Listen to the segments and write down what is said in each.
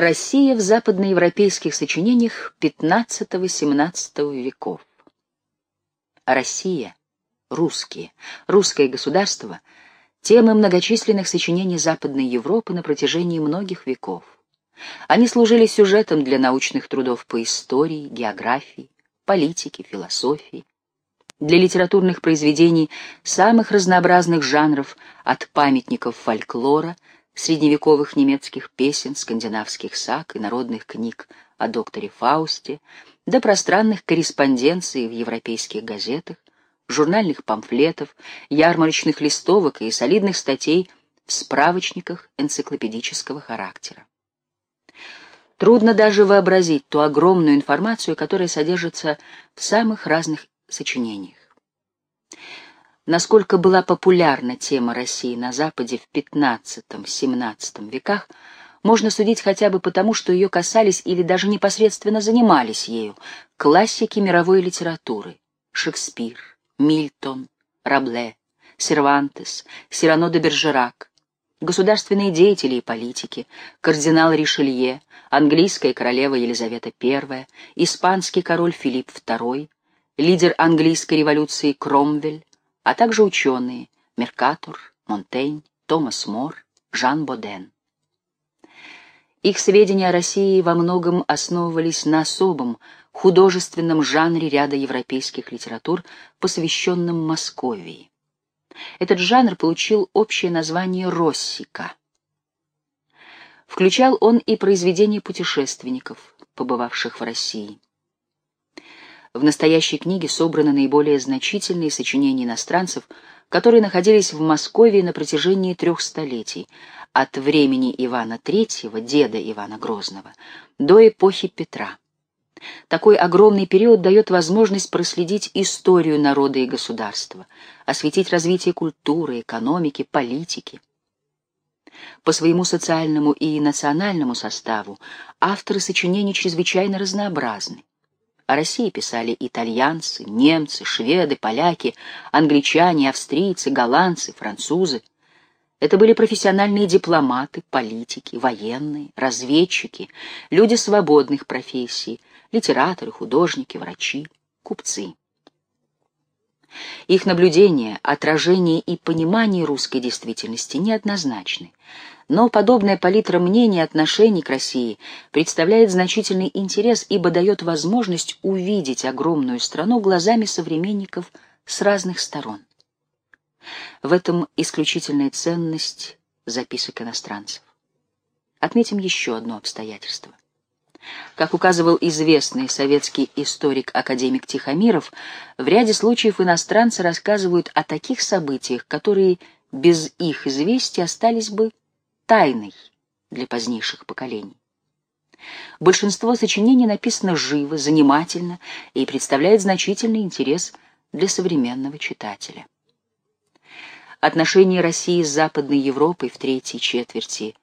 Россия в западноевропейских сочинениях XV-XVII веков. Россия, русские, русское государство — темы многочисленных сочинений Западной Европы на протяжении многих веков. Они служили сюжетом для научных трудов по истории, географии, политике, философии, для литературных произведений самых разнообразных жанров от памятников фольклора — средневековых немецких песен, скандинавских саг и народных книг о докторе Фаусте, до пространных корреспонденций в европейских газетах, журнальных памфлетов, ярмарочных листовок и солидных статей в справочниках энциклопедического характера. Трудно даже вообразить ту огромную информацию, которая содержится в самых разных сочинениях. Насколько была популярна тема России на Западе в XV-XVII веках, можно судить хотя бы потому, что ее касались или даже непосредственно занимались ею классики мировой литературы — Шекспир, Мильтон, Рабле, Сервантес, Сирано де Бержерак, государственные деятели и политики, кардинал Ришелье, английская королева Елизавета I, испанский король Филипп II, лидер английской революции Кромвель, а также ученые Меркатур, Монтень, Томас Мор, Жан Боден. Их сведения о России во многом основывались на особом художественном жанре ряда европейских литератур, посвященном Московии. Этот жанр получил общее название «Россика». Включал он и произведения путешественников, побывавших в России. В настоящей книге собраны наиболее значительные сочинения иностранцев, которые находились в Москве на протяжении трех столетий, от времени Ивана III, деда Ивана Грозного, до эпохи Петра. Такой огромный период дает возможность проследить историю народа и государства, осветить развитие культуры, экономики, политики. По своему социальному и национальному составу авторы сочинений чрезвычайно разнообразны. О России писали итальянцы, немцы, шведы, поляки, англичане, австрийцы, голландцы, французы. Это были профессиональные дипломаты, политики, военные, разведчики, люди свободных профессий, литераторы, художники, врачи, купцы. Их наблюдение, отражение и понимание русской действительности неоднозначны, но подобная палитра мнений и отношений к России представляет значительный интерес, ибо дает возможность увидеть огромную страну глазами современников с разных сторон. В этом исключительная ценность записок иностранцев. Отметим еще одно обстоятельство. Как указывал известный советский историк-академик Тихомиров, в ряде случаев иностранцы рассказывают о таких событиях, которые без их известия остались бы тайной для позднейших поколений. Большинство сочинений написано живо, занимательно и представляет значительный интерес для современного читателя. Отношения России с Западной Европой в третьей четверти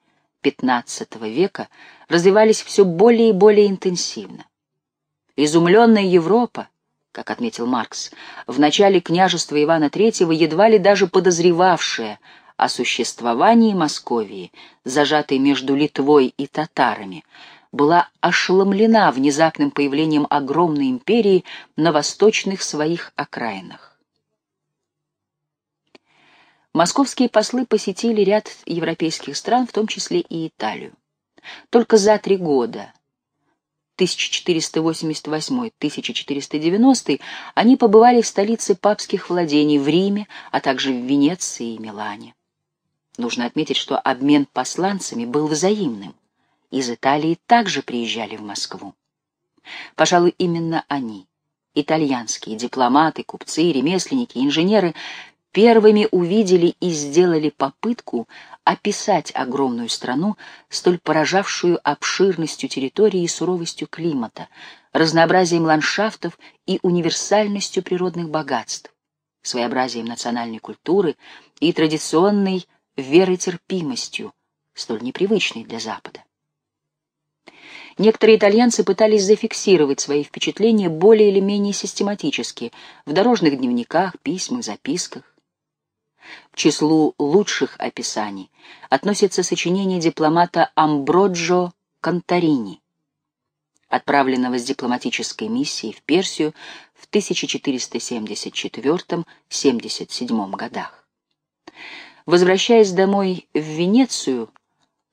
XV века развивались все более и более интенсивно. Изумленная Европа, как отметил Маркс, в начале княжества Ивана III едва ли даже подозревавшая о существовании Московии, зажатой между Литвой и татарами, была ошеломлена внезапным появлением огромной империи на восточных своих окраинах. Московские послы посетили ряд европейских стран, в том числе и Италию. Только за три года 1488-1490 они побывали в столице папских владений в Риме, а также в Венеции и Милане. Нужно отметить, что обмен посланцами был взаимным. Из Италии также приезжали в Москву. Пожалуй, именно они, итальянские дипломаты, купцы, ремесленники, инженеры, первыми увидели и сделали попытку описать огромную страну, столь поражавшую обширностью территории и суровостью климата, разнообразием ландшафтов и универсальностью природных богатств, своеобразием национальной культуры и традиционной веротерпимостью, столь непривычной для Запада. Некоторые итальянцы пытались зафиксировать свои впечатления более или менее систематически в дорожных дневниках, письмах, записках. К числу лучших описаний относится сочинение дипломата Амброджо Конторини, отправленного с дипломатической миссией в Персию в 1474-77 годах. Возвращаясь домой в Венецию,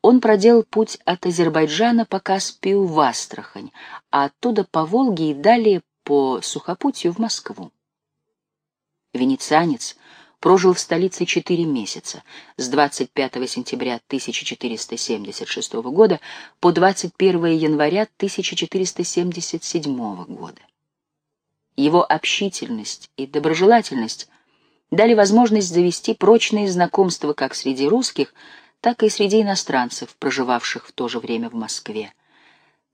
он проделал путь от Азербайджана по Каспию в Астрахань, а оттуда по Волге и далее по сухопутью в Москву. Венецианец прожил в столице четыре месяца, с 25 сентября 1476 года по 21 января 1477 года. Его общительность и доброжелательность дали возможность завести прочные знакомства как среди русских, так и среди иностранцев, проживавших в то же время в Москве.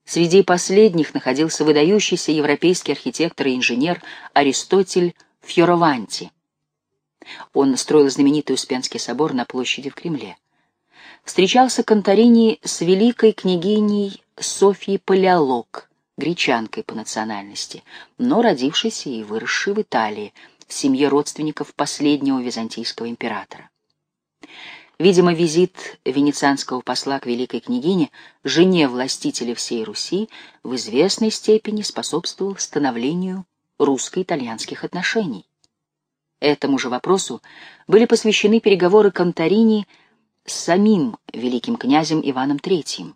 Среди последних находился выдающийся европейский архитектор и инженер Аристотель Фьорованти. Он строил знаменитый Успенский собор на площади в Кремле. Встречался Конторини с великой княгиней Софьей Палеолог, гречанкой по национальности, но родившейся и выросшей в Италии, в семье родственников последнего византийского императора. Видимо, визит венецианского посла к великой княгине, жене властителя всей Руси, в известной степени способствовал становлению русско-итальянских отношений. Этому же вопросу были посвящены переговоры Конторини с самим великим князем Иваном III.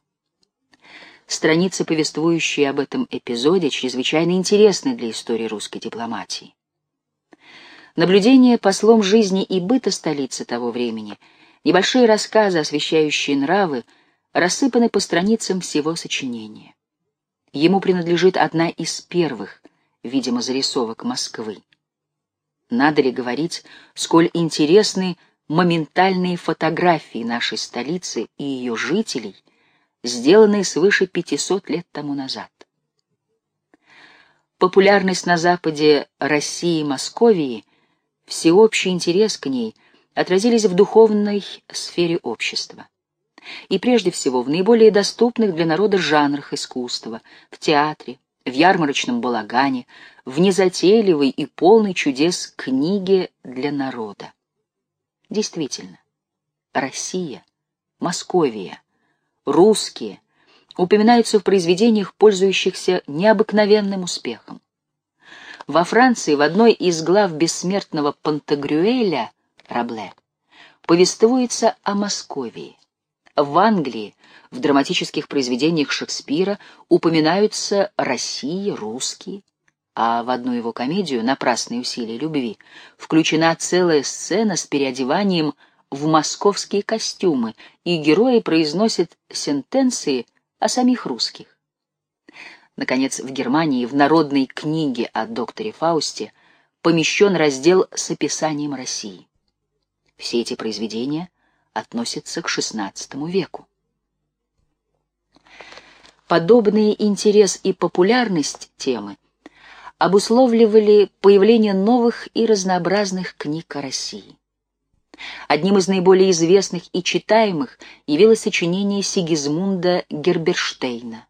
Страницы, повествующие об этом эпизоде, чрезвычайно интересны для истории русской дипломатии. Наблюдение послом жизни и быта столицы того времени — Небольшие рассказы, освещающие нравы, рассыпаны по страницам всего сочинения. Ему принадлежит одна из первых, видимо, зарисовок Москвы. Надо ли говорить, сколь интересны моментальные фотографии нашей столицы и ее жителей, сделанные свыше 500 лет тому назад. Популярность на Западе России и Московии, всеобщий интерес к ней — отразились в духовной сфере общества. И прежде всего в наиболее доступных для народа жанрах искусства, в театре, в ярмарочном балагане, в незатейливой и полной чудес книге для народа. Действительно, Россия, Московия, русские упоминаются в произведениях, пользующихся необыкновенным успехом. Во Франции в одной из глав бессмертного Пантагрюэля Рабле, повествуется о Московии. В Англии в драматических произведениях Шекспира упоминаются Россия, русские, а в одну его комедию «Напрасные усилия любви» включена целая сцена с переодеванием в московские костюмы, и герои произносят сентенции о самих русских. Наконец, в Германии в народной книге о докторе Фаусте помещен раздел с описанием России. Все эти произведения относятся к XVI веку. Подобный интерес и популярность темы обусловливали появление новых и разнообразных книг о России. Одним из наиболее известных и читаемых явилось сочинение Сигизмунда Герберштейна.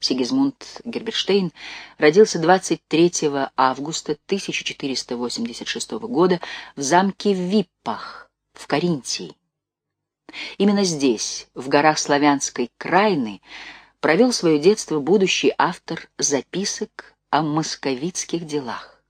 Сигизмунд Герберштейн родился 23 августа 1486 года в замке Виппах в Каринтии. Именно здесь, в горах славянской Крайны, провел свое детство будущий автор записок о московитских делах.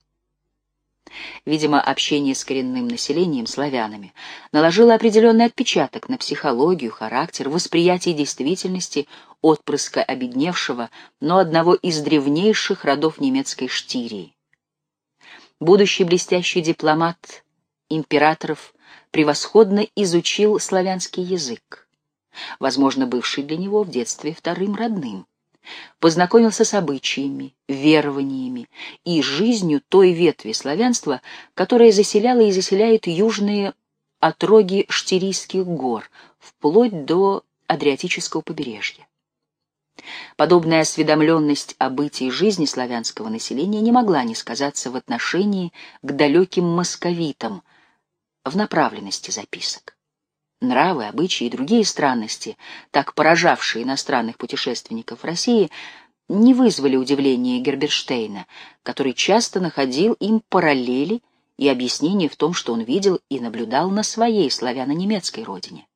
Видимо, общение с коренным населением, славянами, наложило определенный отпечаток на психологию, характер, восприятие действительности отпрыска обедневшего, но одного из древнейших родов немецкой Штирии. Будущий блестящий дипломат императоров превосходно изучил славянский язык, возможно, бывший для него в детстве вторым родным познакомился с обычаями, верованиями и жизнью той ветви славянства, которая заселяла и заселяет южные отроги Штирийских гор, вплоть до Адриатического побережья. Подобная осведомленность о бытии жизни славянского населения не могла не сказаться в отношении к далеким московитам в направленности записок. Нравы, обычаи и другие странности, так поражавшие иностранных путешественников России, не вызвали удивления Герберштейна, который часто находил им параллели и объяснения в том, что он видел и наблюдал на своей славяно-немецкой родине.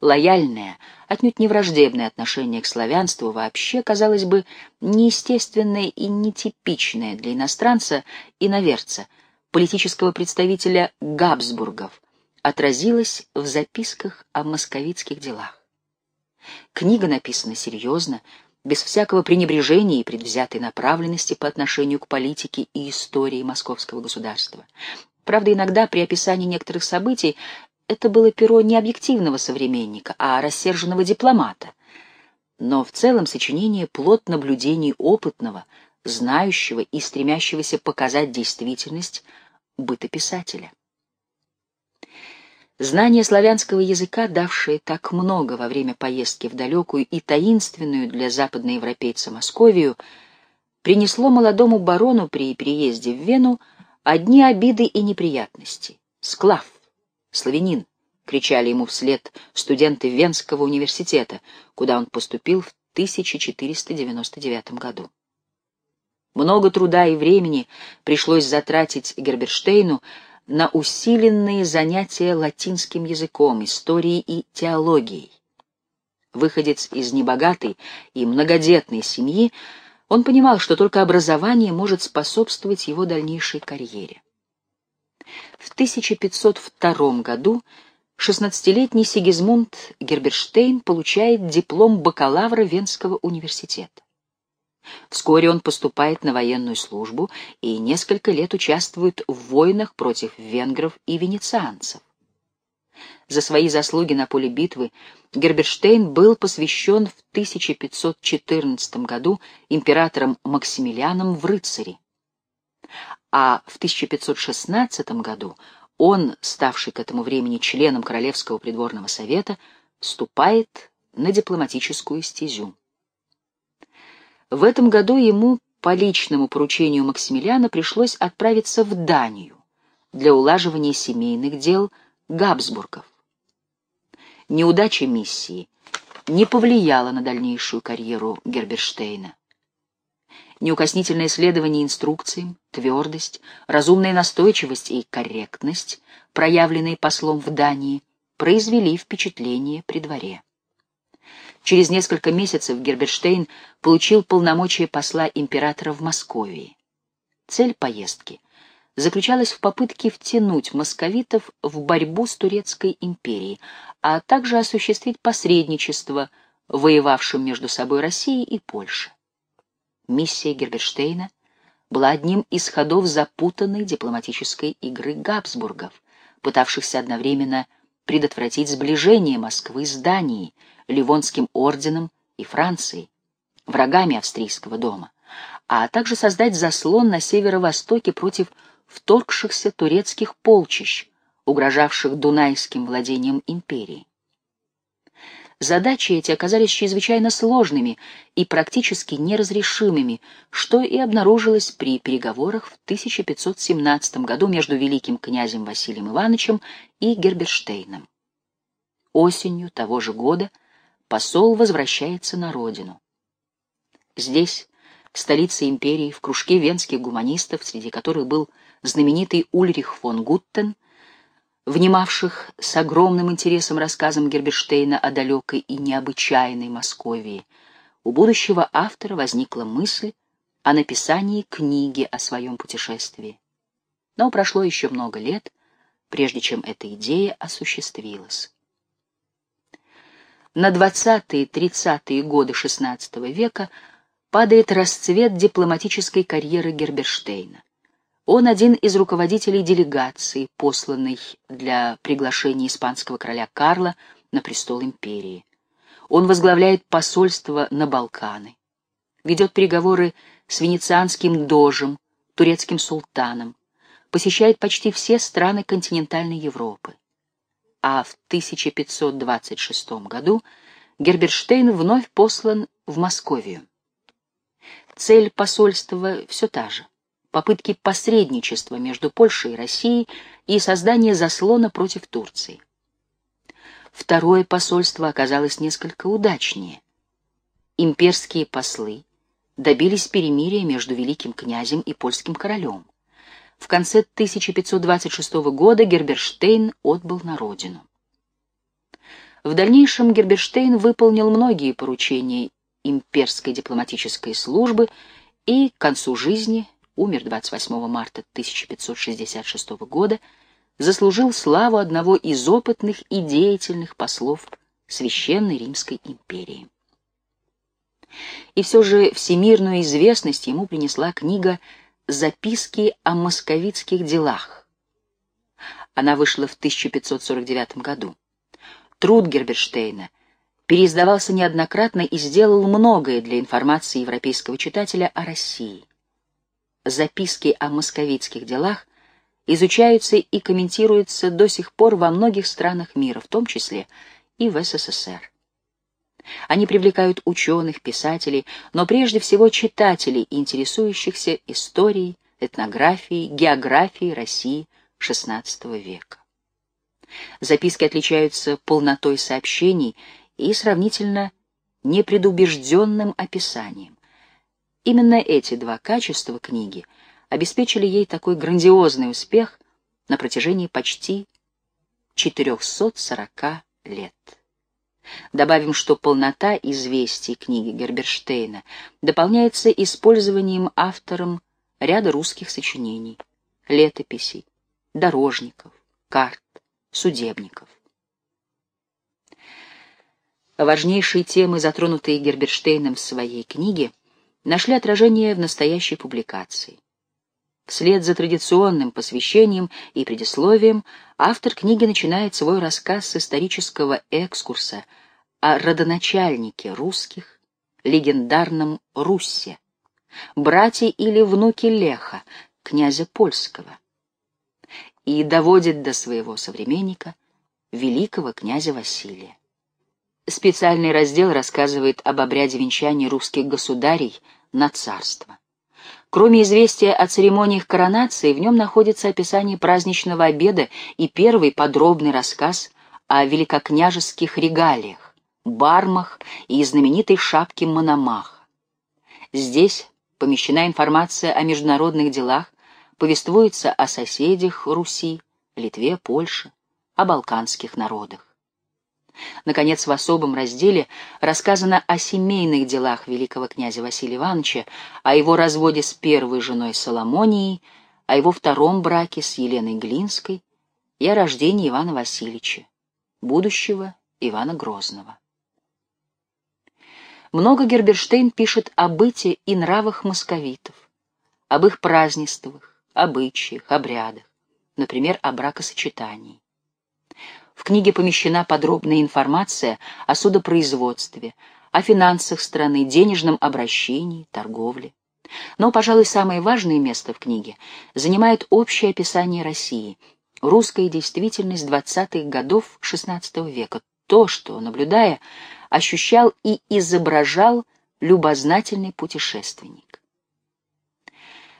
Лояльное, отнюдь не враждебное отношение к славянству вообще, казалось бы, неестественное и нетипичное для иностранца, иноверца, политического представителя Габсбургов, отразилось в записках о московитских делах. Книга написана серьезно, без всякого пренебрежения и предвзятой направленности по отношению к политике и истории московского государства. Правда, иногда при описании некоторых событий это было перо не объективного современника, а рассерженного дипломата. Но в целом сочинение — плод наблюдений опытного, знающего и стремящегося показать действительность бытописателя. Знание славянского языка, давшее так много во время поездки в далекую и таинственную для западноевропейца Московию, принесло молодому барону при переезде в Вену одни обиды и неприятности. Склав, славянин, кричали ему вслед студенты Венского университета, куда он поступил в 1499 году. Много труда и времени пришлось затратить Герберштейну на усиленные занятия латинским языком, историей и теологией. Выходец из небогатой и многодетной семьи, он понимал, что только образование может способствовать его дальнейшей карьере. В 1502 году 16-летний Сигизмунд Герберштейн получает диплом бакалавра Венского университета. Вскоре он поступает на военную службу и несколько лет участвует в войнах против венгров и венецианцев. За свои заслуги на поле битвы Герберштейн был посвящен в 1514 году императором Максимилианом в рыцари. А в 1516 году он, ставший к этому времени членом Королевского придворного совета, вступает на дипломатическую стезю. В этом году ему по личному поручению Максимилиана пришлось отправиться в Данию для улаживания семейных дел Габсбургов. Неудача миссии не повлияла на дальнейшую карьеру Герберштейна. Неукоснительное следование инструкциям, твердость, разумная настойчивость и корректность, проявленные послом в Дании, произвели впечатление при дворе. Через несколько месяцев Герберштейн получил полномочия посла императора в Москве. Цель поездки заключалась в попытке втянуть московитов в борьбу с Турецкой империей, а также осуществить посредничество воевавшим между собой Россией и Польшей. Миссия Герберштейна была одним из ходов запутанной дипломатической игры Габсбургов, пытавшихся одновременно предотвратить сближение Москвы с Данией, Ливонским орденом и Францией, врагами австрийского дома, а также создать заслон на северо-востоке против вторгшихся турецких полчищ, угрожавших дунайским владением империи. Задачи эти оказались чрезвычайно сложными и практически неразрешимыми, что и обнаружилось при переговорах в 1517 году между великим князем Василием Ивановичем и Герберштейном. Осенью того же года посол возвращается на родину. Здесь, в столице империи, в кружке венских гуманистов, среди которых был знаменитый Ульрих фон Гуттен, внимавших с огромным интересом рассказам Герберштейна о далекой и необычайной Московии, у будущего автора возникла мысль о написании книги о своем путешествии. Но прошло еще много лет, прежде чем эта идея осуществилась. На 20-30-е годы XVI века падает расцвет дипломатической карьеры Герберштейна. Он один из руководителей делегации, посланной для приглашения испанского короля Карла на престол империи. Он возглавляет посольство на Балканы, ведет переговоры с венецианским дожем, турецким султаном, посещает почти все страны континентальной Европы а в 1526 году Герберштейн вновь послан в Московию. Цель посольства все та же — попытки посредничества между Польшей и Россией и создание заслона против Турции. Второе посольство оказалось несколько удачнее. Имперские послы добились перемирия между великим князем и польским королем в конце 1526 года Герберштейн отбыл на родину. В дальнейшем Герберштейн выполнил многие поручения имперской дипломатической службы и к концу жизни, умер 28 марта 1566 года, заслужил славу одного из опытных и деятельных послов Священной Римской империи. И все же всемирную известность ему принесла книга «Записки о московитских делах». Она вышла в 1549 году. Труд Герберштейна переиздавался неоднократно и сделал многое для информации европейского читателя о России. Записки о московитских делах изучаются и комментируются до сих пор во многих странах мира, в том числе и в СССР. Они привлекают ученых, писателей, но прежде всего читателей, интересующихся историей, этнографией, географией России XVI века. Записки отличаются полнотой сообщений и сравнительно непредубежденным описанием. Именно эти два качества книги обеспечили ей такой грандиозный успех на протяжении почти 440 лет. Добавим, что полнота известий книги Герберштейна дополняется использованием автором ряда русских сочинений, летописей, дорожников, карт, судебников. Важнейшие темы, затронутые Герберштейном в своей книге, нашли отражение в настоящей публикации. Вслед за традиционным посвящением и предисловием автор книги начинает свой рассказ с исторического экскурса о родоначальнике русских, легендарном Руссе, брате или внуке Леха, князя польского, и доводит до своего современника, великого князя Василия. Специальный раздел рассказывает об обряде венчания русских государей на царство. Кроме известия о церемониях коронации, в нем находится описание праздничного обеда и первый подробный рассказ о великокняжеских регалиях, бармах и знаменитой шапке Мономаха. Здесь помещена информация о международных делах, повествуется о соседях Руси, Литве, Польше, о балканских народах. Наконец, в особом разделе рассказано о семейных делах великого князя Василия Ивановича, о его разводе с первой женой Соломонией, о его втором браке с Еленой Глинской и о рождении Ивана Васильевича, будущего Ивана Грозного. Много Герберштейн пишет о быте и нравах московитов, об их празднествах, обычаях, обрядах, например, о бракосочетании. В книге помещена подробная информация о судопроизводстве, о финансах страны, денежном обращении, торговле. Но, пожалуй, самое важное место в книге занимает общее описание России, русская действительность 20-х годов XVI века, то, что, наблюдая, ощущал и изображал любознательный путешественник.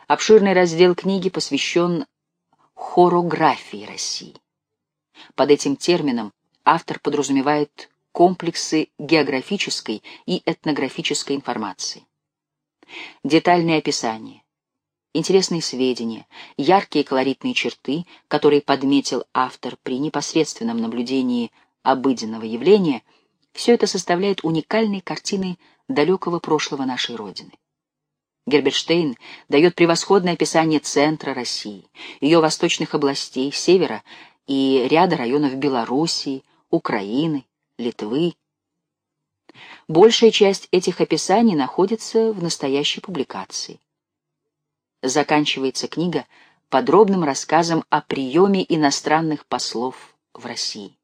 Обширный раздел книги посвящен хорографии России. Под этим термином автор подразумевает комплексы географической и этнографической информации. Детальные описания, интересные сведения, яркие колоритные черты, которые подметил автор при непосредственном наблюдении обыденного явления, все это составляет уникальные картины далекого прошлого нашей Родины. Герберштейн дает превосходное описание центра России, ее восточных областей, севера и ряда районов Белоруссии, Украины, Литвы. Большая часть этих описаний находится в настоящей публикации. Заканчивается книга подробным рассказом о приеме иностранных послов в России.